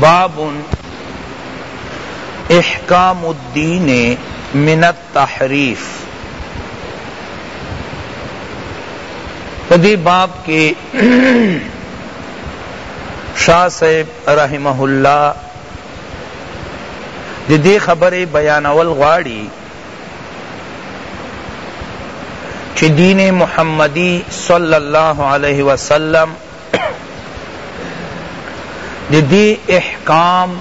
باب احکام الدین من التحریف په دې باب کې شاه صاحب رحمه الله د دې خبرې بیانول غواړي چې دین محمدی صلی الله علیه وسلم دی دی احکام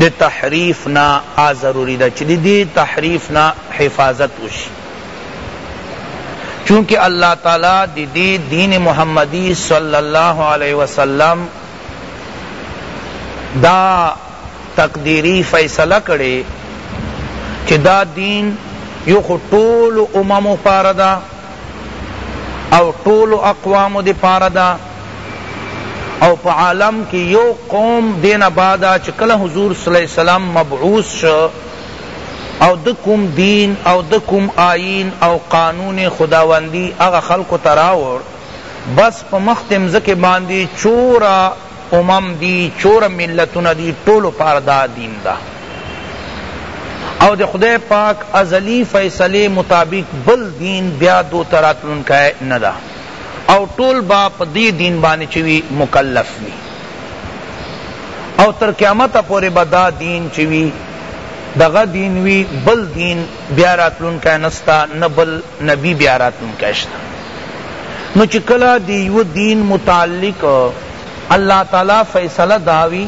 دی تحریف نا آ ضروری دا چی دی دی تحریف نا حفاظت وشی چونکہ اللہ تعالی دی دی دین محمدی صلی اللہ علیہ وسلم دا تقدیری فیصلہ کرے چی دا دین یو خو ټول اممو پارا دا او ټولو اقوامو دی پاره ده او په عالم کی یو قوم دین بعد چې کله حضور صلی الله علیه وسلم مبعوث شو او د کوم دین او د کوم آئین او قانون خداوندی هغه خلق تراور بس په مختم زکه باندې چورا امم دی چور ملتونه دی ټولو پار دا دین ده او د خدای پاک ازلی فیصلی مطابق بل دین بیا دو ته راتلونکی نه ده او ټول با په دی دین باندې چی وی مکلف وی او تر قیامت پوری به دا دین چی وی دغه دین وی بل دین بیا راتلونکی نسته نه بل نبی بیا راتلونکی شته نو چې کله د یو دین متعلق الله تعالی فیصله داوی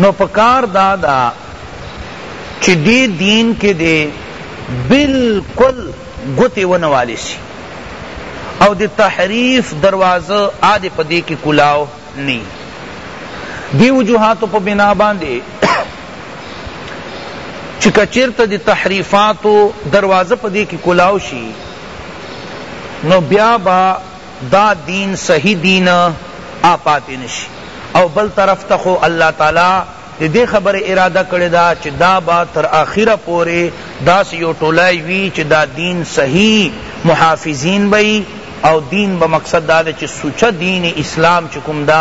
نو پکار دادا چې دې دین کې دې بالکل ګوتې ونوالی سی او د تحریف دروازه آدې پدې کې کلاو نی دی وجوهاتو په بنا باندې چې کچیرته د تحریفاتو دروازه په دې کې کلاو شي نو بیا با دا دین صحیح دین آپاتې نشي او بل طرف ته خو الله تعالی د دې خبرې اراده کړې ده چې دا به تر اخره پورې داسې یو ټولی وي چې دا دین صحیح محافظین به وي او دین به مقصد دا ده چې سوچه دین اسلام چې کوم ده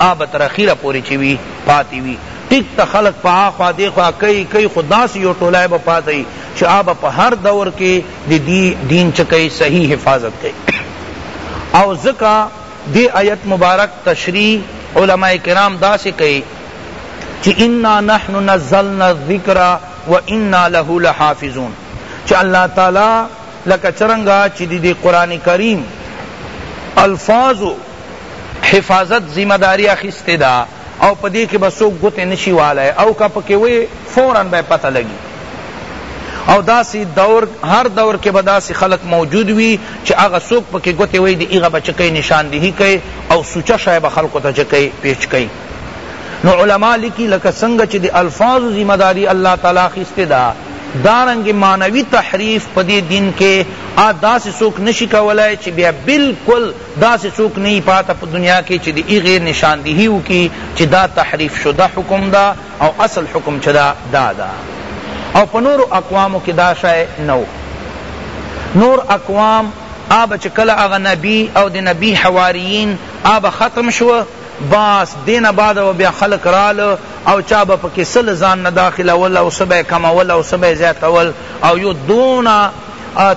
هغه به تر اخره پورې چې وي پاتې وي ټیک ته خلق په اخوا دې خوا کوي کوي خو داسې یو ټولی به پاتې وي چې هغه به په هر دور کې د دې دین چې کوي صحیح حفاظت کوي او ځکه دې آیت مبارک تشریح علماء کرام داسې کوي چې انا نحن نزلنا الذکر وانا له لحافظون چې الله تعالی لکه څرنګه چې د دې قرآن کریم الفاظو حفاظت ذمہ داری اخیستې ده او په دې کې به څوک ګوتې نه شي وهلای او که په کې وي فوراً به یې پته لګي او داسې دور هر دور کې به داسې خلک موجود وي چې هغه څوک په کې ګوتې وهي د هغه به چې کوي نشاندهي کوي او سوچه شی به خلکو ته چې کوي پیش کوي نو علماء لکی لکه څنګه چې د الفاظ ذمہ داری الله تعالی خسته دا دارنګ معنوی تحریف په دې دین کې ا داسې څوک نشي کولای چې بیا بالکل داسې څوک نه وي پاته په دنیا کې چې د هغې نشاندهي وکړي چې دا تحریف شده حکم ده او اصل حکم چې ده دا ده او په نورو اقوامو کې دا شی نه و نور اقوام آب چې کله هغه نبی او د نبی حواریین آب ختم شو باس دین بعد و بیا خلق رال او چا به پکې سل ځان نه داخلول او سبه کمول او سبه زیاتول او یو دونه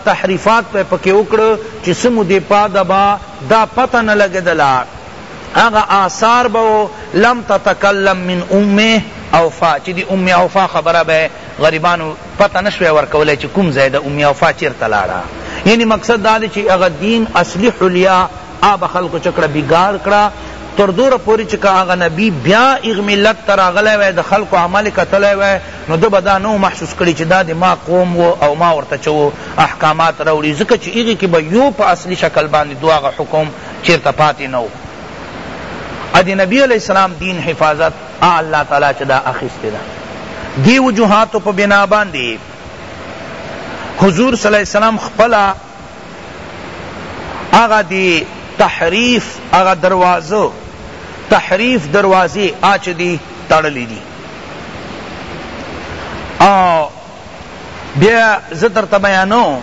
تحریفات په پکې وکړ چې څه مودې پاده به دا پته نه لګېدله هغه آثار به و لم تتکلم من ام اوفا چې د ام اوفا خبره به غریبانو پته نه شوی ورکولی چې کوم ځای د ام اوفا چېرته لاړه یعنی مقصد دا دی چې هغه دین اصلي حلیا آ به خلقو چه کړه بیګار کړه تر دوره پوری چه که هغه نبی بیا ایغ ملت ته راغلی وای د خلقو عمل کتلی وای نو ده به دا نه محسوس کړی چه دا د ما قوم و او ما ورته چه و احکامات راوړی ځکه چه ایغی کی به یو په اصلی شکل باندی دو هغه حکم چیرته پاتی نه و ا د نبی علیہ السلام دین حفاظت آ الله تعالی چه دا اخیستی ده دی وجوهاتو په بنا باندی حضور صلی اللہ علیہ وسلم خپلا هغه دی تحریف هغه دروازه تحریف دروازه آچ دی تړلی دی او بیا زتر تبیانو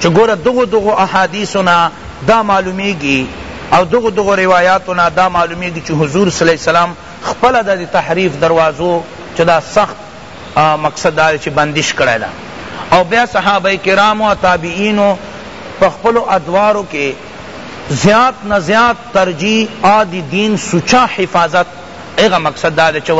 چه گوره دغو دغو احادیثنا دا معلومیگی او دغو دغو روایاتنا دا معلومیگی چه حضور صلی اللہ علیہ وسلم خپل دا دی تحریف دروازو چه دا سخت مقصد دا دی چی بندش کړی ده او بیا صحابه کرامو او تابعینو په خپلو ادوارو کی زیات نه زیات ترجیح آ دی دین سوچه حفاظت هغه مقصد دا دی چی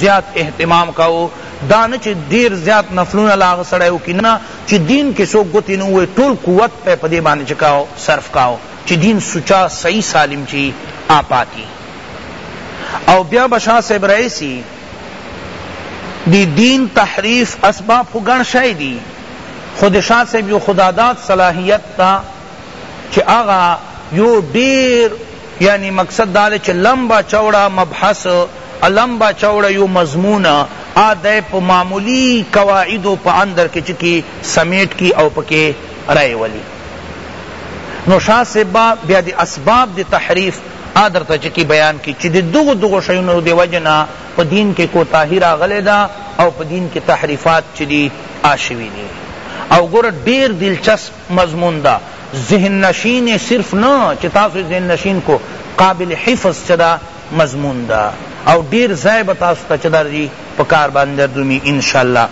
زیات اهتمام کاوه دا نه چی ډیر زیات نفلونه لا هغه سړی وکی نه چی دین کی څوک ګوتی نه ووهی ټول قوت پی پدی باندی چه کاوه صرف کاوه چی دین سوچه صحیح سالم چی آ پاتی او بیا به شاه صاحب رئیسی د دین تحریف اسباب خو ګڼ شی دی خو د شاه صاحب یو خداداد صلاحیت ده چه هغه یو ډیر یعنی مقصد دا ده چه لمبا چوڑا مبحث لمبا چوڑا یو مضمون آ دی په معمولی قواعدو په اندر کې چکی سمیټ کی او پکې رائے ولی نو شاه صاحب بیا د اسباب د تحریف آ درته چه کی بیان کی چه د دغو دغو شیونو د وجه نه په دین کی کوتاهی راغلی ده او په دین کی تحریفات چه دی آ شوی دی او ګوره ډیر دلچسپ مضمون ده ذهن نشین صرف نه چه تاسو ذهن نشین کو قابل حفظ چه ده مضمون ده او ډیر ځای به تاسو ته چه درځی په کار باندې دردومی ان شاءالله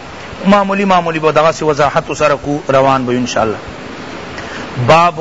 معمولی معمولی به دغسی وضاحت سره کو روان به یو ان شاءالله باب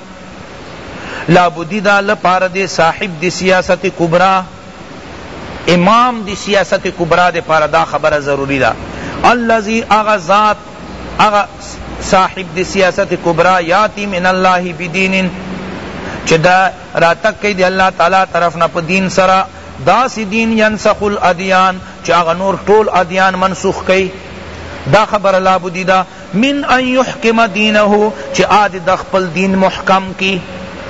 لابدی دا لپاره دی صاحب دی سیاست کبری امام دی سیاست کبری دی پاره دا خبره ضروری دا الذی اغا ذات اغا صاحب دی سیاست کبری یاتی من اللہ بدین چی دا راتک کئی دی اللہ تعالی طرفنا پا دین سرا دا سی دین ینسخ الادیان چی اغا نور طول ادیان منسوخ کئی دا خبر لابدی دا من ان یحکم دینه چی آ دی دخپل دین محکم کی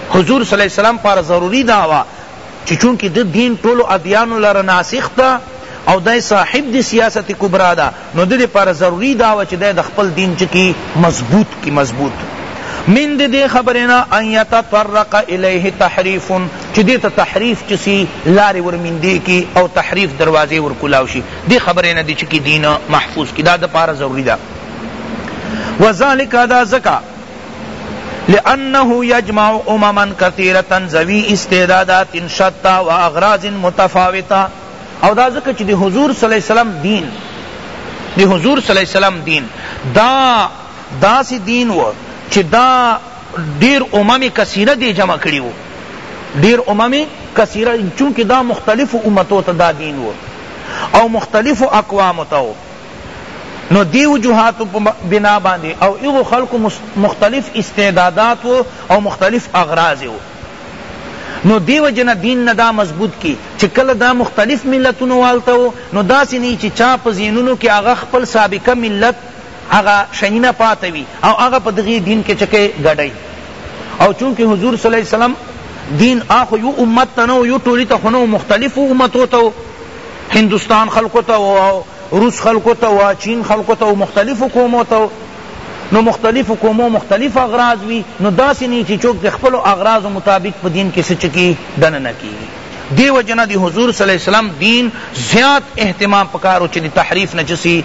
حضور صلی الله علیه وسلم پاره ضروری دا وه چی چونکه ده دین ټولو ادیانو لره ناسخ ده او دی صاحب دی سیاست کبری ده نو ده دی پاره ضروری دا وه چی دی دخپل دین چه کی مضبوط کی مضبوط من دی دی خبری نه ان یتطرق الیه تحریف چی دیتا تحریف چسی لاری ورمیندی کی او تحریف دروازی ورکلاو شی دی خبری نه دی چی کی دین محفوظ کی دا دپاره ضروری ده وذالک دا زکا لانه یجمع امما کثیرتا ذوی استعدادات شتا و اغراض متفاوتا او دا زکا چی دی حضور صلی اللہ علیہ وسلم دین دی حضور صلی اللہ علیہ وسلم دین دا دا سی دین و چی دا دیر امم کثیره دی جمع کړی وو دیر امم کثیره چونکه دا مختلف امتو ته دا دین وو او مختلفو اقوامو ته و نو دی وجوهاتو په بنا باندې او هغو خلقو مختلف استعدادات و او مختلف اغراض و نو دیو جن دین ندا مضبوط کی چی کل دا مختلف ملتونو والتو نو داسی نی چی چا پزینونو کی آغا خپل سابقہ ملت هغه شيونه پاته وي او هغه په دغي دين کي چکه ګډي او چونکه حضور صلی الله علیه وسلم دین آخو یو امت ته نه یو ټولی ته خنو مختلف امتو ته هندوستان خلقو ته او روس خلقو ته او چین خلقو ته مختلف قومو ته نو مختلف قومو مختلف اغراض وی نو داسی نه چی چوک خپل اغراض مطابق په دین کې سچکی دنه نه کیږي دیو جنا دی حضور صلی الله علیه وسلم دین زیات اهتمام پکارو چې تحریف نه چسی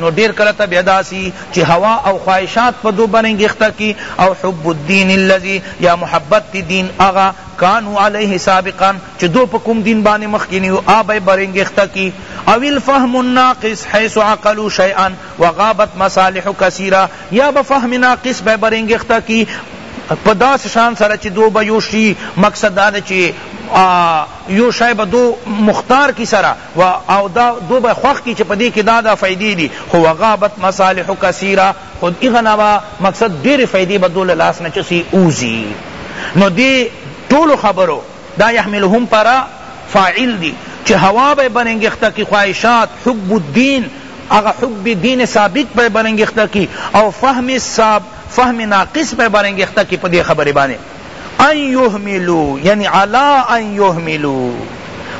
نو ډیر کله ته بیا داسی چی هوا او خواهشات په دو بنه ګښته کی او حب الدین الذی یا محبت تی دین هغه کانو علیه سابقا چی دو په کوم دین باندې مخکینی وو هغه به بنه ګښته کی او الفهم الناقص حیث عقلوا شیئا وغابت مصالح کثیرا یا به فهم ناقص به بنه ګښته کی په داس شان سره چی دو به یو شی مقصد دا چی یو شای به دو مختار کی سره و او دا دو به خوښ کی چه په دی کی دا دا فائدی دی خو وغابت مصالح کثیرا خو ایغه نه با مقصد ډیری فائدی به دو له لاس نه چه سی اوزی نو دی ټولو خبرو دا یحملهم پر فاعل دی چه هوا به برنګښته کی خواهشات حب الدین اغه حب دین ثابت به برنګښته کی او فهم ثاب فهم ناقص به برنګښته کی په دی خبری بانی ان یهملو یعنی علا ان یهملو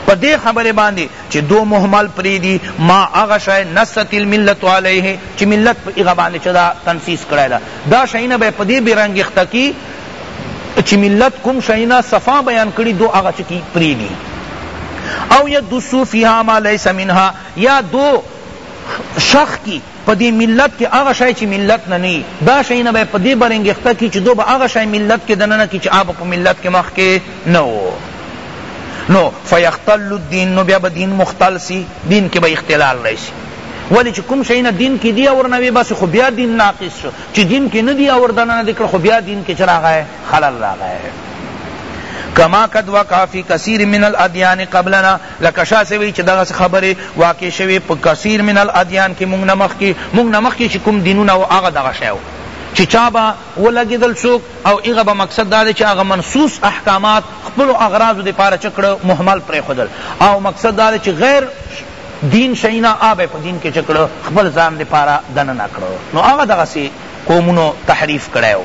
په دې خبره باندې چې دو مهمل پریدي ما هغه شی نست الملت علیه چې ملت په هغه باندې چې دا تنسیس کړی ده دا شیونه به په دې بیرنګ اختکی چې ملت کوم شیونه صفا بیان کړي دو هغه چې کی پریدي او یدسو فیها ما لیس منها یا دو شخ کی په دې ملت کې هغه شی چې ملت نه نه وي دا شی نه به یې په دې برنګښته کړي چې دو به هغه شی ملت کې دننه کړي چې هغه په ملت کې مخکې نه وو نو فیختل الدین نو بیا به دین مختل سی دین کې به اختلال راشي ولی چې کوم شی نه دین کې دی اور نه وي بس خو بیا دین ناقص شو چې دین کې نه دی اور دننه دی کړ خو بیا دین کې چراغه خلل راغی کما قد وقع فی کثیر من الادیان قبلنا لکه شاه صاحب وایی چی دغسی خبری واقع شوی په کثیر من الادیان کی مونږ نه مخکی مونږ نه مخکی چی کوم دینونه وو هغه دغه شی وو چی چا به ولګیدل څوک او هغه به مقصد داده چی هغه منصوص احکامات خپلو اغراضو دی پاره چه کړه مهمل پریښودل او مقصد داده چی غیر دین شینا آبه په دین کی چه کړه خپل ځان دی پاره دننه کړه نو هغه دغسی قومونو تحریف کړی وو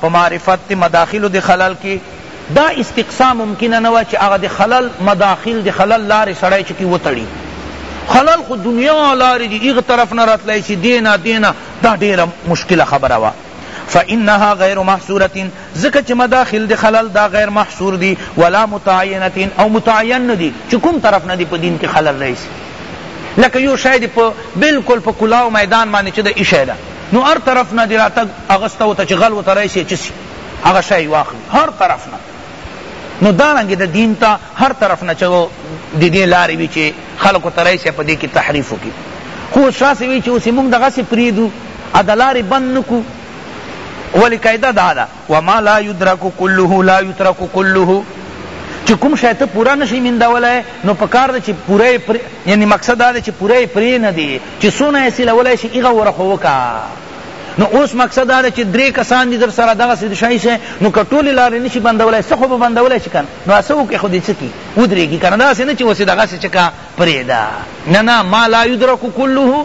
په معرفت د مداخلو د خلل کې دا استقصا ممکنه نه وه چې هغه د خلل مداخل د خلل لارې سړی چکي وتړي خلل خو دنیا لارې دي هغه طرف نه راتلای شي دې نه دې نه دا ډېره مشکله خبره وه فإنها غیر محصورة ځکه چې مداخل د خلل دا غیر محصور دي ولا متعینة او متعین نه دي چې کوم طرف نه دي په دین کې خلل رئیس لکه یو شاید په بالکل په کلاو میدان باندې چې د ایشه ده نو هر طرف نه دی راتګ هغه ستو ته چې غل ورته راشي چې سي هغه شی واخلي هر طرف نه نو دارنګه د دین ته هر طرف نه چو د دې لارې وی چې خلکو ته راشي په دې کې تحریف وکړي خو شاسې وی چې اوس موږ دغه سي پریدو ادلارې بند نکو ولی قاعده دا ده وما لا يدرک کله لا يترک کله چې کوم شی ته پورا نشي میندولای نو پکار ده چې پورا پر... یعنی مقصد دا ده چې پورا پرې نه دی چې سونه یې سلولای شي هغه ورخه وکا نو اوس مقصد دا چې درې کسان دي در سره دغه سید شای شي نو کټول لار نشي بندولای څه خو به بندولای شي کنه نو اسو کې خو دې چکی ودرېږي کنه دا سینه چې وسه دغه څه چکا پرېدا نه نه ما لا یدرک کله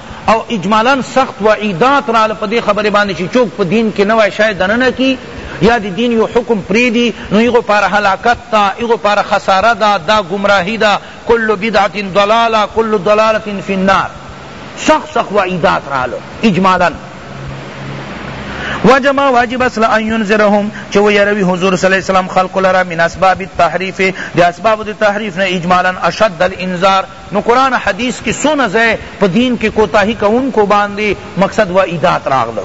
او اجمالا سخت وعیدات راغله په دې خبرې باندې چې چوک په دین کې نوی شی دننه کړي یا د دین یو حکم پریږدي نو هغو پاره هلاکت ده هغو پاره خساره ده دا ګمراهي ده کل بدعة ضلاله کل ضلالة فی النار سخت سخت وعیدات راغله اجمالا وجما واجب اصل ان ينذرهم چه ويروي حضور صلی الله علیه وسلم خلق لرا من اسباب التحریف دی اسباب التحریف نه اجمالا اشد الانذار نو قرآن حدیث کی څونه ځای په دین کی کوتاهی کونکو باندی مقصد وعیدات راغله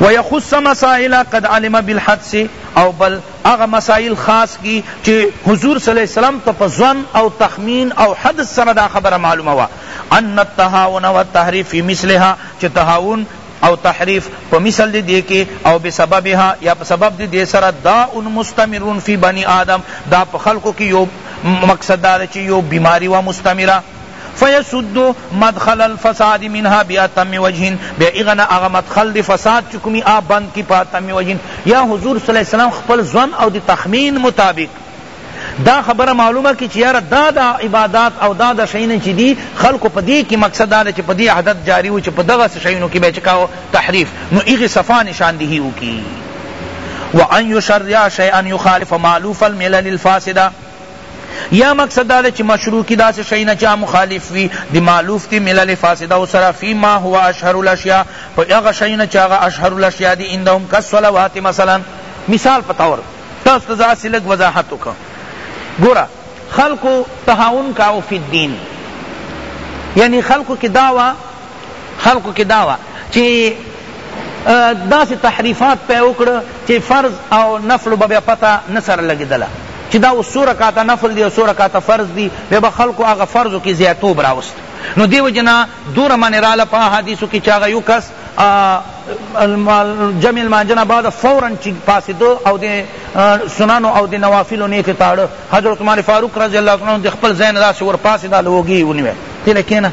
ویخص مسائل قد علم بالحدث او بل هغه مسائل خاص کی چی حضور صلی الله علیه وسلم ته په ظن او تخمین او حدث سره دا خبره معلومه وه ان التهاون والتحریف فی مثلها چی تهاون او تحریف په مثل د دې کې او بسببها یا په سبب د دې سره داء مستمر فی بنی آدم دا په خلقو کې یو مقصد دا ده چې یو بیماری وه مستمره فیسد مدخل الفساد منها باتم وجه بیا اغنا اغا مدخل دی فساد چکمی آ بند کی پاتم وجه یا حضور صلی اللہ علیہ وسلم خپل ظن او دی تخمین مطابق دا خبره معلومه کی چی یاره دا دا عبادات او دا دا شیونه چی دی خلقو په دی کی مقصد دا چی په دی عادت جاری وو چی په دغه شیونو کی به چی کاو تحریف نو ایغی صفا نشاندهی وکی وان یشرع شیئا یخالف مالوف الملل الفاسده یا مقصد دا چی مشروع کی دا شیونه چا مخالف وی دی مالوف تی ملل فاسده او سرا فی ما هو اشهر الاشیاء په هغه شیونه چا اشهر الاشیاء دی اندهم کالصلوات مثلا مثال پتاور ته استاذ هسی لږ وضاحت وکړه ګوره خلقو تهاون کاوه فی الدین یعنی خلقو کی داوا خلقو کی داوا چی داسی تحریفات پہ اکڑ چی فرض او نفل بیا پتہ نہ سر لگی دلا چی دا او سو رکعت نفل دی او سو رکعت فرض دی بیا با خلق هغه فرض کی زیاتوب راوست نو دیو جنا دور من رالا پا حدیثو کی چاغه یو کس جمع لمانځه نه بعد فورا چی پاسیدو او د سننو او د نوافلو نیت تاړه حضرت عمر فاروق رضی الله عنه د خپل ځای نه داسې ور پاسید له اوږې یې ونیوه ته له کینه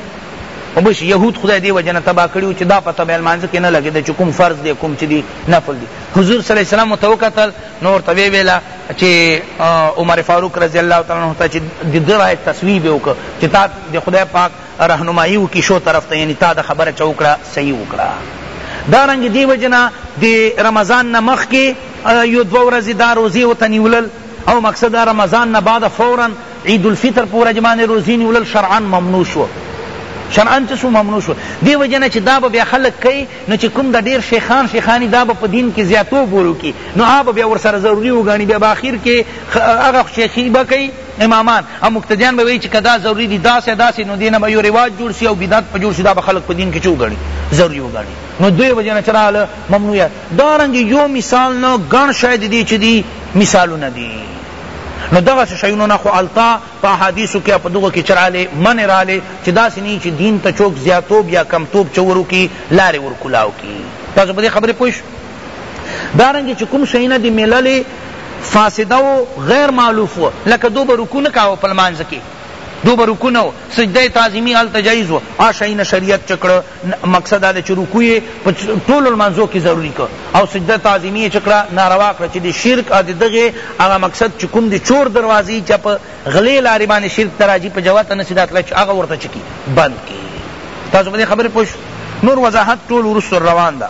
وبش یهود خدای دې وجه نه تباه کړي وو چې دا پته به لمانځه کې نه لګېده چې کوم فرض دی کوم چې دی نفل دی حضور صلی الله علیه وسلم ورته وکتل نو ورته ویې ویله چې عمر فاروق رضی الله تعالی عنه ته چې د ده رایې تصویب یې وکړ چې تا د خدای پاک رهنمايي وکړي ښو طرف ته يعني تا دا خبره چه وکړه صحيح وکړه دارنګه دي وجه نه د رمضان نه مخکي يو دوه ورځي دا روزي ورته نيولل او مقصد دا رمضان نه بعد فورا عيد الفطر په ورځ باندې روزي نيولل شرعا ممنوع شو شرعا چه سو ممنوع شو دی وجه نه چه دا به بیا خلق کوي نو چه کوم دا ډیر شیخان شیخانی دا به په دین کې زیاتو بورو کی نو آب بیا ورسره ضروری وګانی بیا باخیر کې هغه شیخی به کوي امامان او مقتدیان به ویی چی که دا ضروری دی داسی داسی نو دی نه به یو رواج جوړ سی او بدعت به جوړ سی دا به خلق په دین کښی چه وګڼی ضروری وګڼی نو دوی وجه نه چه راغله ممنوعیت دارنګه یو مثال نه ګڼ شاید دی چه دی مثالونه دی نو دغه شیونو نه خو التا په احادیثو کې په دغه کې چراله من راله چې داسې نه چې دین ته چوک زیاتوب یا کمتوب چورو کې لارې ورکولاو کې تاسو په دې خبرې پوه دارنګه چې کوم شیونه د ملل فاسده و غیر معلوف و لکه دو به رکو نه کاوه په لمانځ کې دو به رکو نه و سجده تعظیمي هلته جایز و آ شیونه شریعت چې کړه مقصد دا چې رکو یې په ټولو لمانځو کې ضروري کړ او سجده تعظیمي یې چې کړه ناروا کړه چې د شرک او د دغې هغه مقصد چې کوم د چور دروازې چې په غلې لارې باندې شرک ته راځي په جواب ته نسي راتلی چې هغه ورته چې کړي بند کړي تاسو په دې خبرې پوه نور وضاحت ټول وروسته روان ده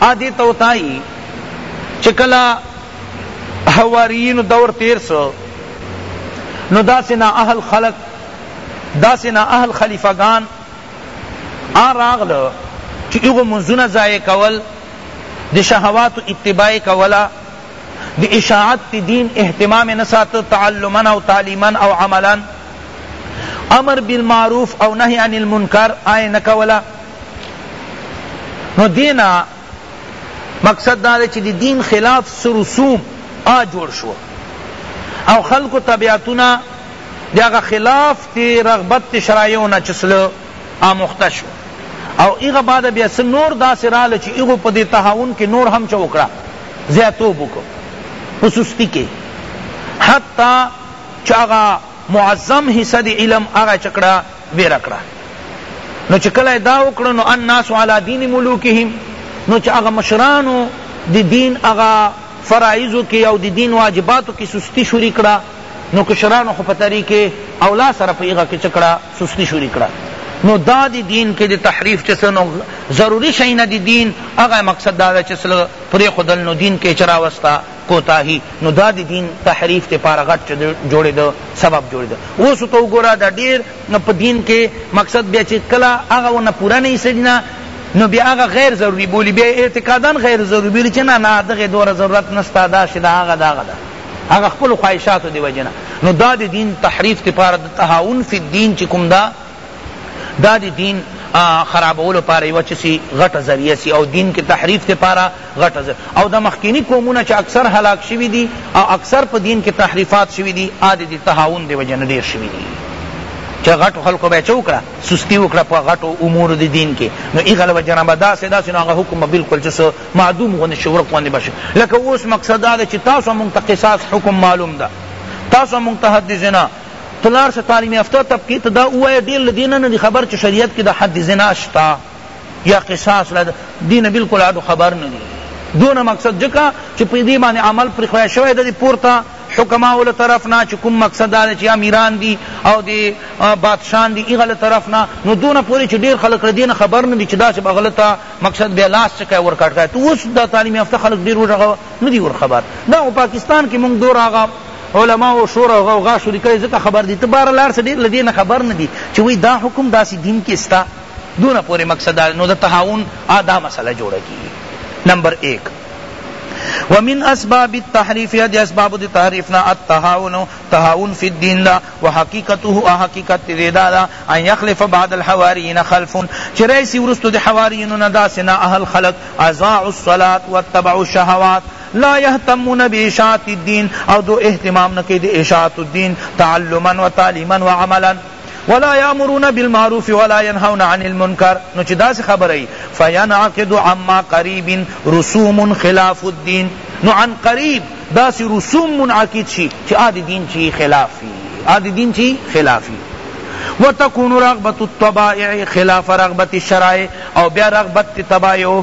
ا دې ته وتايي چې کله حواریینو دور تیر سو نو داسې نا اهل خلق داسې نا اهل خلیفګان آ راغله چې هغو منځونه ضایع کول د شهواتو اتباع کوله د اشاعت تی دین اهتمام نسات تعلما او تعلیما او عملا امر بالمعروف او نهی عن المنکر آئے نکولا نو دینا مقصد دا دی چې د دین خلاف څه رسوم آ جوړ شو او خلکو طبیعتونه د هغه خلاف تی رغبت تی شرایعو نه چسله آموخته شو او ایغه بعد بیا څه نور داسې راله چې ایغو په دې تهاون کې نور هم چه وکړه زیاتوب وکړو په سستی کې حتی چې هغه معظم حصہ دی علم هغه چکړه ویره کړه نو چې کله دا وکړه نو الناس علی دین ملوکهم نو چې هغه مشرانو د دین هغه فرایضو کې او د دین واجباتو کې سستی شروع کړه نو کشرانو خو په طریقې اولا سره په هغه کې چکړه سستی شروع کړه نو دا دی دین کې د تحریف چې سنو ضروری شي نه دی دین هغه مقصد دا چې سل پرې خدل نو دین کې چرا وستا کوتاهی نو دا د دین تحریف د پاره غټ جوړیدو سبب جوړیدو اوس ته وګوره دا ډیر په دین کې مقصد بیا چې کله هغه ونه پوره نه سجنا نو بیا هغه غیر ضروری بولی بیا اعتقادا غیر ضروری بولی چې نه نه دغه دوره ضرورت نستا دا شدا هغه دا هغه هغه خپل خواهشاتو دی وجنه نو دا د دین تحریف ته پاره د تهاون فی الدین چې کوم دا دا د دین خرابولو لپاره یوه چه سی غټه ذریعه سی او دین کی تحریف لپاره غټه ذریعه او دا مخکینی قومونه چه اکثر هلاک شوی دی او اکثر په دین کی تحریفات شوی دی آ دی تهاون دی وجه نه ډیر شوی دی چه غټو خلقو به چه وکړه سستی وکړه په غټو امور دی دین کی نو ایغه له وجه نه به داسې داسې نو هغه حکم به بالکل چه سو معدوم غوندې شي ورک غوندې به شي لکه اوس مقصد دا دی چې تاسو مونږ ته قصاص حکم معلوم ده تاسو مونږ ته حد زنا ته لاړ شه تعلیم یافته طبقې ته دا ووایه ډېر له دې نه نه دي خبر چې شریعت کې د حد زنا شته یا قصاص له دې نه بالکل اډو خبر نه دي دونه مقصد ځکه چې په دې باندې عمل پرې خوی شوی د پورته حکماو له طرف نه چې کوم مقصد دا دی چې امیران دي او د بادشان دي هغه له طرف نه نو دونه پورې چې ډېر خلک له دې نه خبر نه دي چې داسې به هغه ته مقصد بیا لاس څخه ورکاټ کړی ته اوس دا تعلیم یافته خلک ډېر ورغه نه دي ورخبر دا پاکستان کې موږ دور هغه علماو شور او غوغا شروع کړی ځکه خبر دی ته بار لار سه ډیر لدی نه خبر نه دی چې وای دا حکم داسی دین کې ستا دونه پورې مقصد نو د تهاون ادا مسله جوړه کی نمبر 1 ومن اسباب التحریف یا دی اسباب دی تحریف نا التهاون تهاون فی الدین دا وحقیقته حقیقت دی دا دا ان یخلف بعد الحواریین خلف چرای سی ورستو دی حواریین نا دا سنا اهل خلق ازاع الصلاة واتبعوا الشهوات لا یهتمون باشاعة الدین او دوئ اهتمام نه کوي د اشاعة الدین تعلما و تعلیما و عملا ولا یامرون بالمعروف ولا ینهون عن المنکر نو چی داسی خبره یی فینعقد عما قریب رسوم خلاف الدین نو عن قریب داسی رسوم منعقد شی چی آ دی دین چی خلاف وی آ دی دین چی خلاف وی و تکون رغبت الطبائع خلاف رغبت الشرائع او بیا رغبت طبائع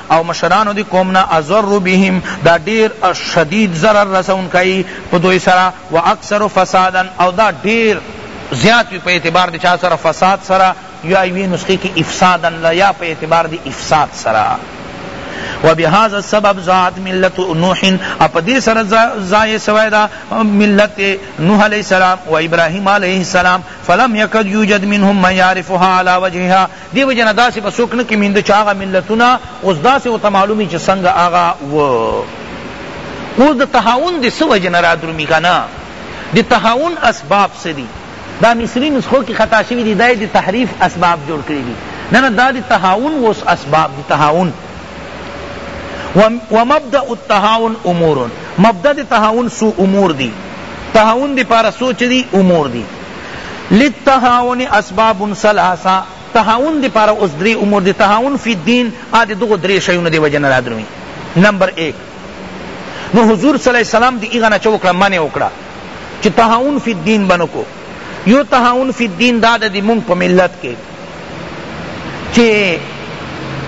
او مشرانو دی قوم نه اضر بهم دا ډیر شدید ضرر رسونکی په دوی سره واکثر فسادا او دا ډیر زیات وی په اعتبار دی چا سره فساد سره یا یوی نسخه کی افسادا لا یا په اعتبار دی افساد سره وبهذا السبب ذات ملت نوح اپ دې سره ځای سوی دا ملت نوح علیہ السلام و ابراهیم علیہ السلام فلم یکد یوجد منهم من یعرفها علی وجهها دې وجې نه داسې به څوک نه کې مينده چې هغه ملتونه اوس داسې ورته معلوم وي چې څنګه هغه وه اوس د تهاون د څه وجې نه رادرومي که نه د تهاون اسباب څه دي دا مصري نسخو کې خطا شوي دي دا یې د تحریف اسباب جوړ کړي دي نه نه دا د تهاون اوس اسباب د تهاون ومبدأ التهاون امور مبدأ د تهاون سو امور دي تهاون د پاره سوچ دي امور دي للتهاون اسباب ثلاثه تهاون دی پاره اوس درې امور دی تهاون فی الدین ا دی دغه درې شیونو دی وجنه را دروي نمبر 1 نو حضور صلی الله علیه وسلم دی ایغه نه چوکړه منه وکړه چې تهاون فی الدین بنو کو یو تهاون فی الدین دا د مونږ په ملت کې چې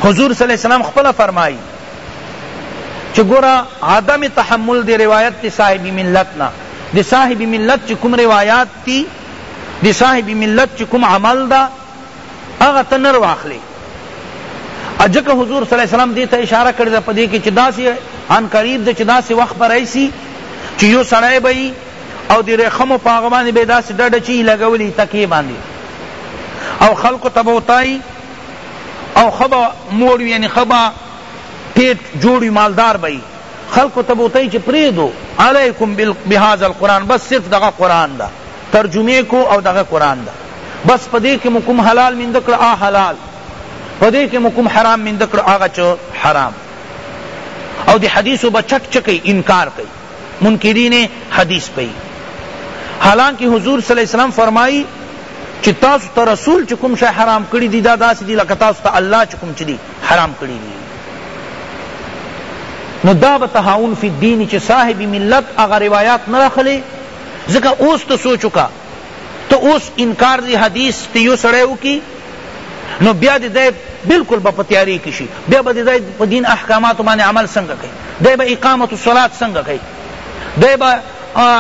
حضور صلی الله علیه وسلم خپل فرمایي چې ګوره عدم تحمل دی روایت صاحب ملت نه د صاحب ملت چې کوم روایات دي، د صاحب ملت چې کوم عمل ده، هغه ته نر واخلې. ځکه حضور صلی الله علیه وسلم دې ته اشاره کړې ده په دې کې چې داسې ان قریب ده چې داسې وخت به راشي چې یو سړی به وي او د ریښمو په هغه باندې به یې داسې ډډه چې یې لګولې وي تکیې باندې او خلکو ته به وتایي او ښه به مور وي یعنې ښه به پیټ جوړ وي مالدار به وي خلکو ته به وتايي چې پرېږدو عليکم بهذا القرآن بس صرف دغه قرآن ده ترجمه کو او دغه قرآن ده بس په دې کې مو کوم حلال مينده کړ هغه حلال په دې کې مو کوم حرام مينده کړ هغه چې حرام او دې حدیثو به چټ چکي انکار کوي منکرین حدیث پي حالانکه حضور صلی الله علیه وسلم فرمایي چې تاسو ته رسول چې کوم شی حرام کړی دی دا داسې دی لکه تاسو ته الله چې کوم چې دی حرام کړی دی نو دا به تهاون فی الدین چی صاحب ملت هغه روایات نه راخلی ځکه اوس ته سوچ وکا ته اوس انکار دی حدیث تی یو سړی وکی نو بیا دی دی بالکل با پتیاری کی شی بیا با دی دی پا دین احکامات باندې عمل سنگ کئی دی با اقامت الصلاة سنگ کئی دی با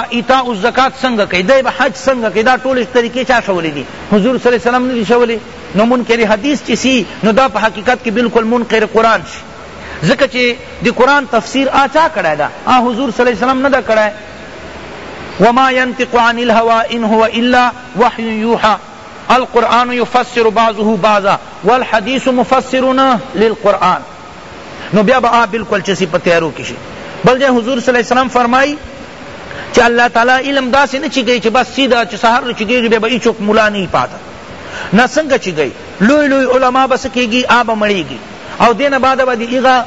ایتاء الزکات سنگ کئی دی با حج سنگ کئی دا ټول طریقې چا شولی دی حضور صلی اللہ علیہ وسلم ندی شولی نو منکر حدیث چی سی نو دا په حقیقت کی بالکل منکر قرآن شی ځکه چی دی قرآن تفسیر آ چا کړی دا آ حضور صلی اللہ علیہ وسلم ندا کړی وما ينطق عن الهوى ان هو الا وحي يوحى القرآن يفسر بعضه بعضا والحديث مفسرنا للقرآن نو بیا با آ بالکل چسی په تیارو کی شی بل جای حضور صلی اللہ علیہ وسلم فرمائی چی اللہ تعالی علم دا سے نچی گئی چی بس سیدھا چی سہر چی گئی بے با ایچوک ملا نہیں پاتا نه څنګه چی گئی لوی لوی علماء بس کیگی آب مړیگی او دین بعد به دی ایغا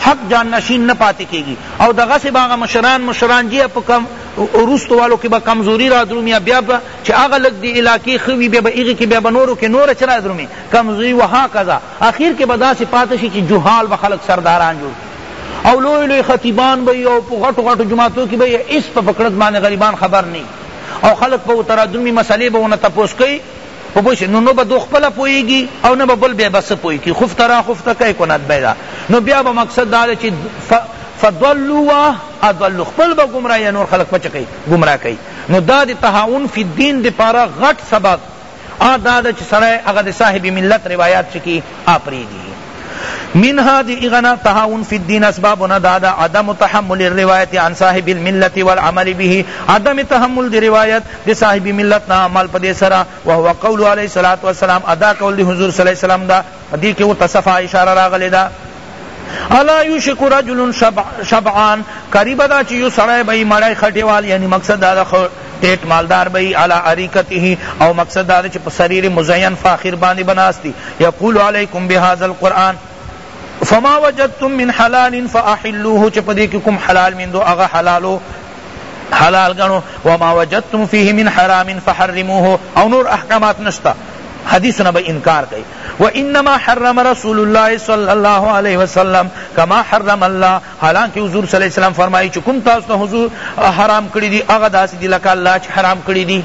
حق جان نشین نه پاتی کیگی او دغه سی باغ مشران مشران جی په کم روست والو کی به کمزوری را درومی بیا به چی هغه لګ دی علاقې خوی بیا به ایغه کی بیا نورو کی نور چر درومی کمزوری وها کذا اخیر کی به داسی پات شي چی جهال به خلق سرداران جوړ او لوی لوی خطیبان به او په غټو غټو جماعتو کی به اس په فکرت باندې غریبان خبر نه او خلق په ورته رادرومي مسئلې به ونه تپوس کوي په پوه شوې نو نه به دو خپله پوهېږي او نه به بل بیا به څه پوه کړي خفت را خفت که کند بیدا نو بیا به مقصد دا دی چې فضلوا و اضلوا خپل به ګمراه یا نور خلق پچ کوي ګمراه کوي نو دا د تهاون فی الدین د پاره غټ سبب هغه دا ده چی سړی هغه د صاحب ملت روایات چی کی هغه پریږدی منها دی اغنا تهاون فی الدین اسبابنا دادا عدم تحمل الروایت عن صاحب الملت والعمل به عدم تحمل دی روایت دی صاحب ملت نا عمل پدی سرا وهو قول علیہ الصلوۃ والسلام ادا قول دی حضور صلی اللہ علیہ وسلم دا دی کہ وہ تصفا اشارہ راغلی دا الا یوشک رجل شبعان قریب دا چې یو سړی به مړی خټیوال یعنی مقصد دا ټیټ مالدار به علی اریکته او مقصد دا چې په سریر مزین فاخر باندې بناستی یقول علیکم بهذا القرآن فما وجدتم من حلال فاحلوه چې په دې کې کوم حلال مندو هغه حلالو حلال گنو وما وجدتم فيه من حرام فحرموه او نور احکامات نشتا حدیث نبی انکار کئی وانما حرم رسول الله صلی الله علیه وسلم کما حرم الله حالانکه حضور صلی الله علیه وسلم فرمایي چې کوم تاسو ته حضور حرام کړی دي هغه داسې دي لکه الله چې حرام کړی دي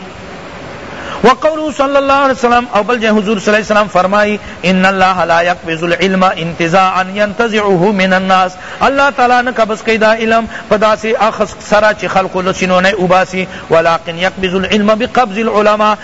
وقوله صلی الله علیه وسلم او بل جن حضور صلی الله علیه وسلم فرمائی ان الله لا يقبض العلم انتزاعا ينتزعه من الناس الله تعالی نه قبض کیدا علم پداسه اخص سرا چ خلق لسنونه وباسی ولكن يقبض العلم بقبض العلماء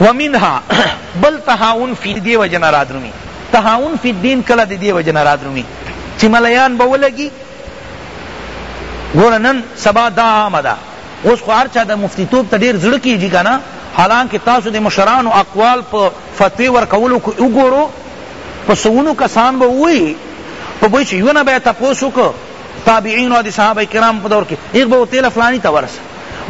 ومنها بل تهاون فی دې وجه نه رادرومي تهاون فی الدین کله د دې وجه نه رادرومي چې ملیان به ولګي ګوره نن سبا دا عامه ده اوس خو هر چا د مفتیتوب ته ډېر زړه کېږي که نه حالانکه تاسو د مشرانو اقوال په فتوی ورکولو کې وګورو په سونو کسان به ووایي په بوی چې یونه به یې تپوس وکړو تابعینو او د صحابه کرام په دور کې هغه به ورته فلاني ته ورسه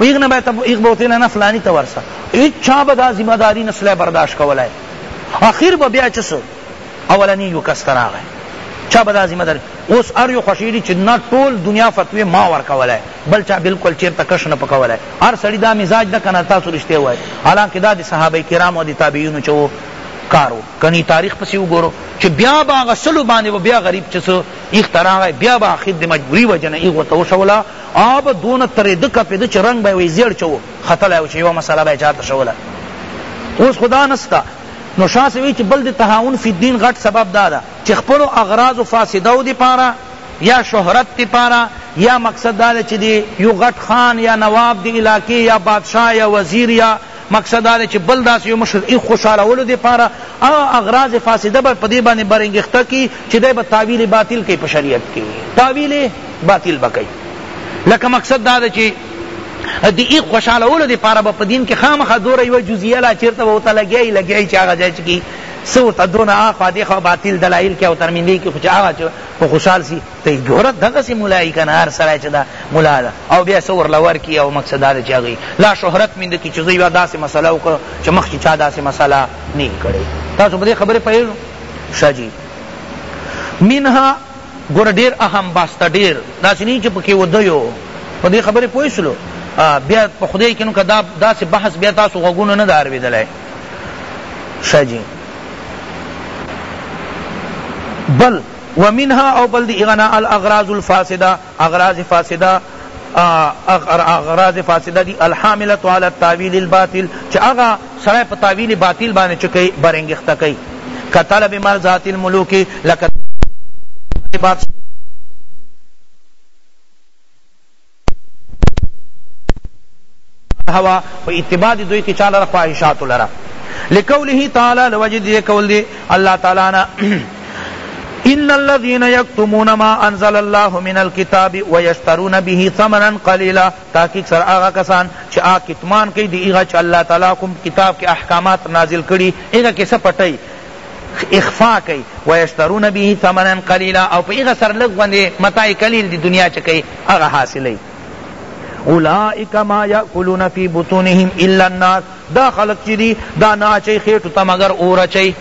ویغ نه باید ایغ بوتل نه فلانی ته ورسه اچا به دا ذمہ داری نسله برداشت کولای اخر به بیا چس اولنی یو کس تراغه چا به دا ذمہ داری اوس ار یو خوشیری چې نه ټول دنیا فتوی ما ور کولای بل چا بالکل چیرته کش نه پکولای هر سړی دا مزاج نه کنه تاسو رښتیا وای حالانکه دا د صحابه کرام او د تابعین چو کارو کنی تاریخ پسی وګورو چې بیا با غسل باندې بیا غریب چس اختراغ بیا با اخر د مجبوری وجنه ایغه تو شولا هغه به دونه ترېده کپېده چې رنګ به یې وای زېړ چه و ختلی او چې یوه مسله به یې چا ته شوله. اوس خو دا نسته. نو شاه صاحب وایي چې بل د تهاون فی الدین غټ سبب دا ده چې خپلو اغراضو فاسدو دپاره یا شهرت دپاره یا مقصد دا دی چې د یو غټ خان یا نواب د علاقې یا بادشاه یا وزیر یا مقصد دا دی چی بل داسی یو مشر ای خوشحالولو دی پاره او اغراض فاسده به پدی باندې برنګښته کی چی دی به تاویل باطل کئی په شریعت کی تاویل باطل به کئی لکه مقصد دا دی چی دی ای خوشحالولو دی پاره به پدین کی خامخا دور یو جزئیه لا چیرته به وته لګی لګی چی هغه ځای کی سو ته دون اخوا دی خو باطل دلایل کی او ترمیندی کی خو چی هغه خوشحال سی ته ګوره دغسې ملا یي که نه هر سړی چې دا ملا ده او بیا څه ورله ورکړي او مقصد دا دی چې هغوی لا شهرت مینده کړي چې زه یوه داسې مسله وکړه چې مخکې چا داسې مسله نه وي کړې تاسو په دې خبرې پوهېږو ښه جي منها ګوره ډېر اهم بحث ته ډېر داسې نه چې پکې ودیو په دې خبرې پوه شولو بیا په خدای کې نو که دا داسې بحث بیا تاسو غوږونو نه ده اورېدلی ښه جي بل ومنها او بل د هغه نه الاغراض الفاسده اغراض فاسده اغراض فاسده دی الحاملة علی التاویل الباطل چی هغه سړی په تاویل باطل باندې چه کئی برانگیخته کئی کطلب مرضات الملوک لکه هوا په اتباع دی دوی کی چا لره خواهشات لره لقوله تعالی لوجد دی قول دی الله تعالی نا ان الذين يكتمون ما انزل الله من الكتاب ويشترون به ثمنا قليلا تحقیق سر آغا کسان چه آ کتمان کئی دی ایغا چه اللہ تعالی کم کتاب کے احکامات نازل کری ایغا کسا پٹئی اخفاء کئی ویشترون به ثمنا قلیلا او په هغه سر لږ باندې متاع قلیل دی دنیا چې کئی هغه حاصلئی اولئک ما یاکلون فی بطونهم الا النار دا خلق چی دی دا نا چی خیټو ته مگر اور چی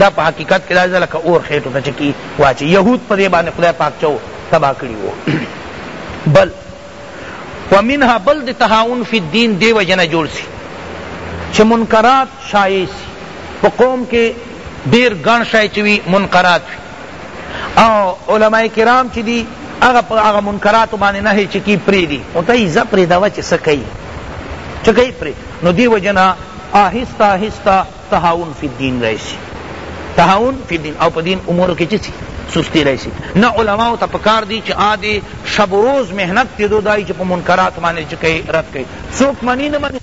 دا په حقیقت کې دا لکه اور خیټو ته چکی واچي یهود په دې باندې خدای پاک چو تبا کړی وو بل ومنها بل د تهاون فی الدین دی وجه نه جوړ سی چه منکرات شایع سی په قوم کې ډیر ګڼ شای چې وی منکرات وی او علماء کرام چې دی هغه په هغه منکرات باندې نه چې کی پری دی او ته یې زپری دا چې سکی چکی پری نو دی وجنا آهسته آهسته تهاون فی الدین راشی تهاون فی الدین او په دین امورو کی چه سی سستی راشی نه علماء ته پکار دی چه آ دی شب و روز محنت دی دو دای چه په منکرات باندې چه کئ رد کئ څوک منی نه منی